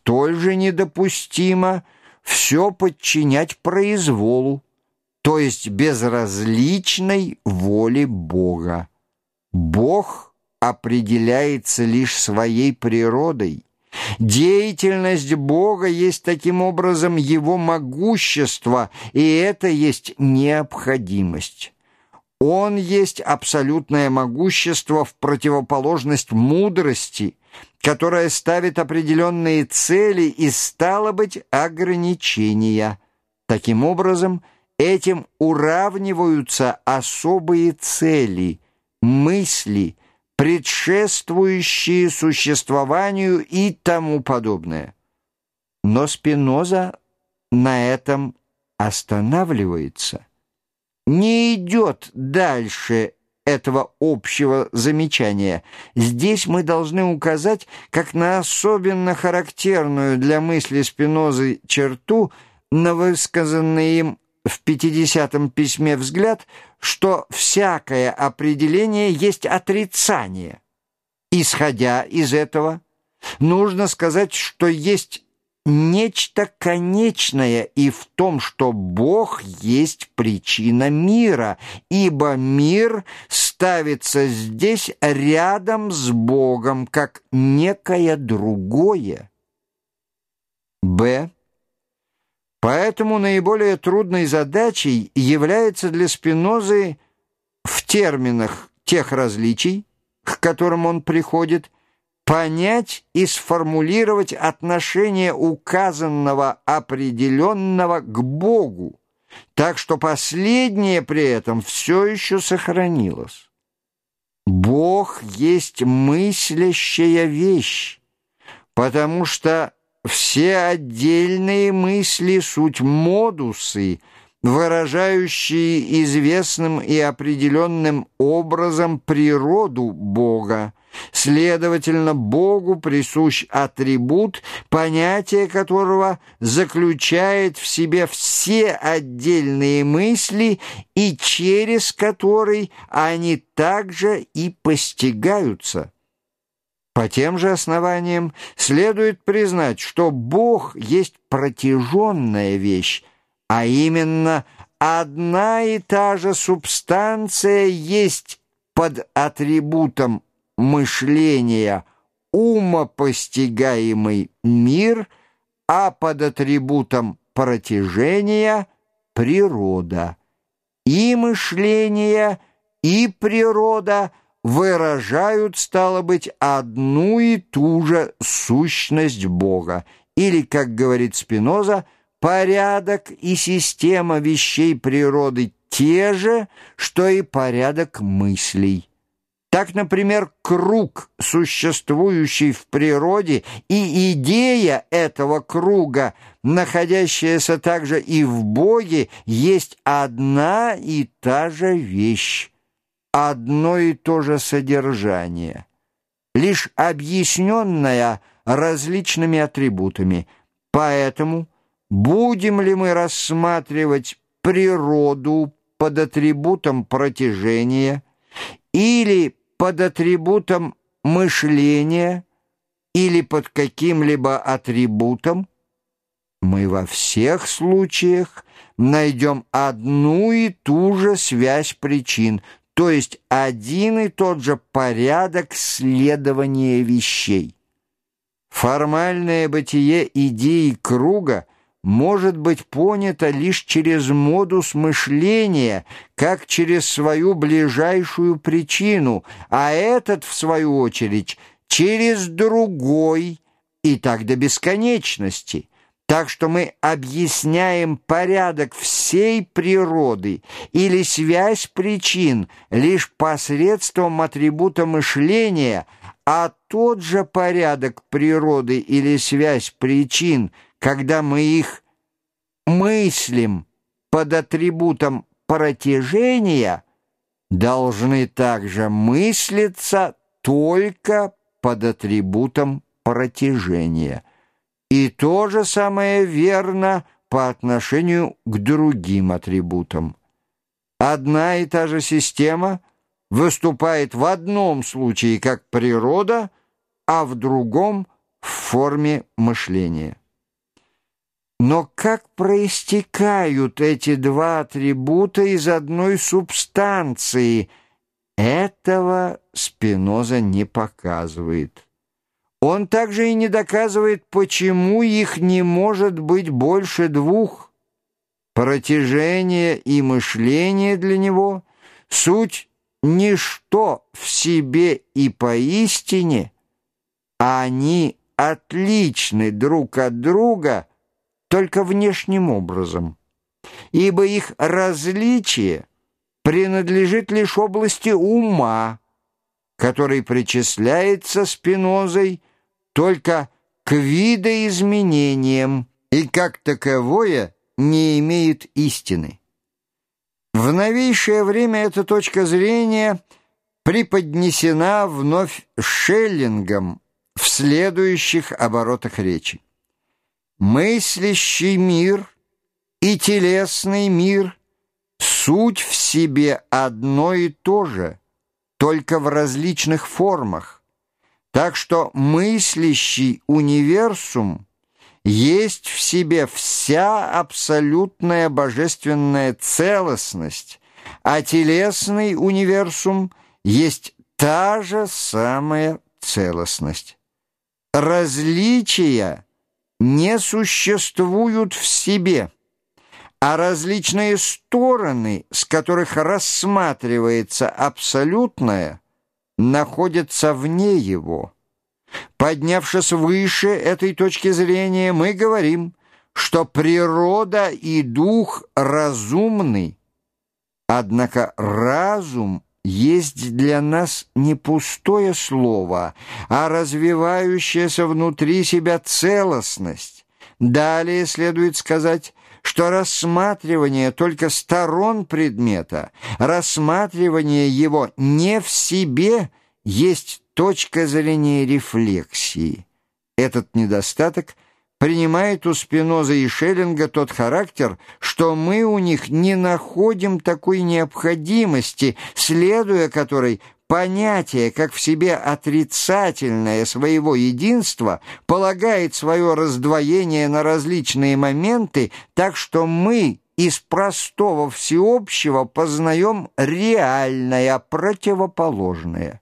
столь же недопустимо все подчинять произволу, то есть безразличной воле Бога. Бог определяется лишь своей природой. Деятельность Бога есть таким образом Его могущество, и это есть необходимость. Он есть абсолютное могущество в противоположность мудрости, которая ставит определенные цели и, стало быть, ограничения. Таким образом, этим уравниваются особые цели, мысли, предшествующие существованию и тому подобное. Но Спиноза на этом останавливается не идет дальше этого общего замечания. Здесь мы должны указать как на особенно характерную для мысли Спинозы черту на высказанный им в 50-м письме взгляд, что всякое определение есть отрицание. Исходя из этого, нужно сказать, что есть нечто конечное и в том, что Бог есть причина мира, ибо мир ставится здесь рядом с Богом, как некое другое. Б. Поэтому наиболее трудной задачей является для Спинозы в терминах тех различий, к которым он приходит, понять и сформулировать отношение указанного определенного к Богу, так что последнее при этом все еще сохранилось. Бог есть мыслящая вещь, потому что все отдельные мысли — суть модусы, выражающие известным и определенным образом природу Бога, Следовательно, Богу присущ атрибут, понятие которого заключает в себе все отдельные мысли и через который они также и постигаются. По тем же основаниям следует признать, что Бог есть протяженная вещь, а именно одна и та же субстанция есть под атрибутом мышления умопостигаемый мир, а под атрибутом протяжения — природа. И мышление, и природа выражают, стало быть, одну и ту же сущность Бога, или, как говорит Спиноза, порядок и система вещей природы те же, что и порядок мыслей. Так, например, круг, существующий в природе, и идея этого круга, находящаяся также и в Боге, есть одна и та же вещь, одно и то же содержание, лишь объясненная различными атрибутами. Поэтому будем ли мы рассматривать природу под атрибутом протяжения или под атрибутом мышления или под каким-либо атрибутом, мы во всех случаях найдем одну и ту же связь причин, то есть один и тот же порядок следования вещей. Формальное бытие идеи круга — может быть понято лишь через модус мышления, как через свою ближайшую причину, а этот, в свою очередь, через другой, и так до бесконечности. Так что мы объясняем порядок всей природы или связь причин лишь посредством атрибута мышления, а тот же порядок природы или связь причин – когда мы их мыслим под атрибутом протяжения, должны также мыслиться только под атрибутом протяжения. И то же самое верно по отношению к другим атрибутам. Одна и та же система выступает в одном случае как природа, а в другом в форме мышления. Но как проистекают эти два атрибута из одной субстанции, этого Спиноза не показывает. Он также и не доказывает, почему их не может быть больше двух. Протяжение и мышление для него — суть ничто в себе и поистине, а они отличны друг от друга — только внешним образом, ибо их различие принадлежит лишь области ума, который причисляется спинозой только к видоизменениям и как таковое не имеет истины. В новейшее время эта точка зрения преподнесена вновь Шеллингом в следующих оборотах речи. Мыслящий мир и телесный мир — суть в себе одно и то же, только в различных формах. Так что мыслящий универсум есть в себе вся абсолютная божественная целостность, а телесный универсум есть та же самая целостность. Различия — не существуют в себе, а различные стороны, с которых рассматривается абсолютное, находятся вне его. Поднявшись выше этой точки зрения, мы говорим, что природа и дух разумны, однако разум есть для нас не пустое слово, а развивающаяся внутри себя целостность. Далее следует сказать, что рассматривание только сторон предмета, рассматривание его не в себе есть точка зрения рефлексии. Этот недостаток – принимает у Спиноза и Шеллинга тот характер, что мы у них не находим такой необходимости, следуя которой понятие, как в себе отрицательное своего единства, полагает свое раздвоение на различные моменты, так что мы из простого всеобщего познаем реальное, противоположное.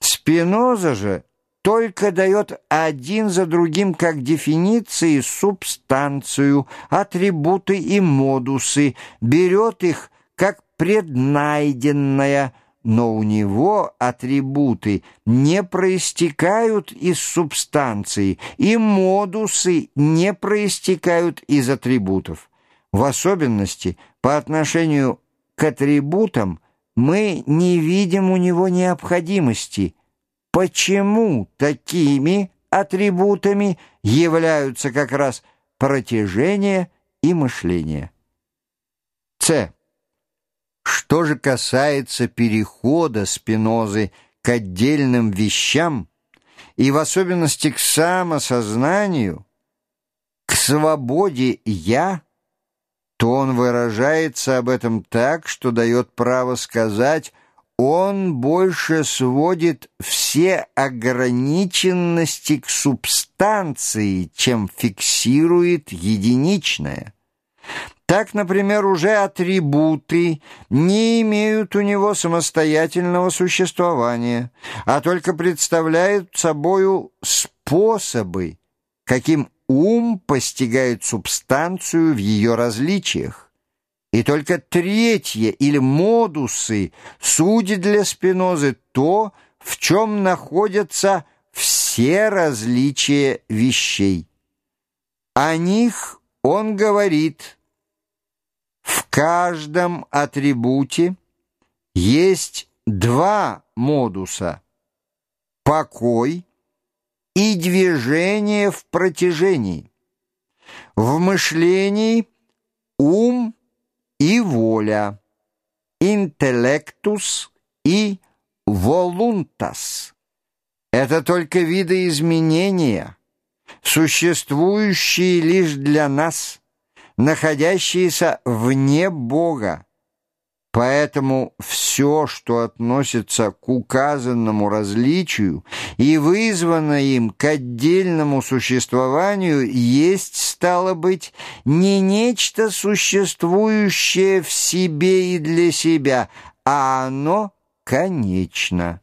Спиноза же только дает один за другим как дефиниции субстанцию, атрибуты и модусы, берет их как преднайденное, но у него атрибуты не проистекают из субстанции, и модусы не проистекают из атрибутов. В особенности по отношению к атрибутам мы не видим у него необходимости – почему такими атрибутами являются как раз протяжение и мышление. С. Что же касается перехода Спинозы к отдельным вещам, и в особенности к самосознанию, к свободе «я», то он выражается об этом так, что дает право сказать – он больше сводит все ограниченности к субстанции, чем фиксирует единичное. Так, например, уже атрибуты не имеют у него самостоятельного существования, а только представляют собою способы, каким ум постигает субстанцию в ее различиях. И только третье или модусы судят для Спинозы то, в чем находятся все различия вещей. О них он говорит, в каждом атрибуте есть два модуса – покой и движение в протяжении. В мышлении ум – и воля, интеллектус и волунтас. Это только видоизменения, существующие лишь для нас, находящиеся вне Бога. Поэтому все, что относится к указанному различию и вызвано им к отдельному существованию, есть, стало быть, не нечто существующее в себе и для себя, а оно конечно.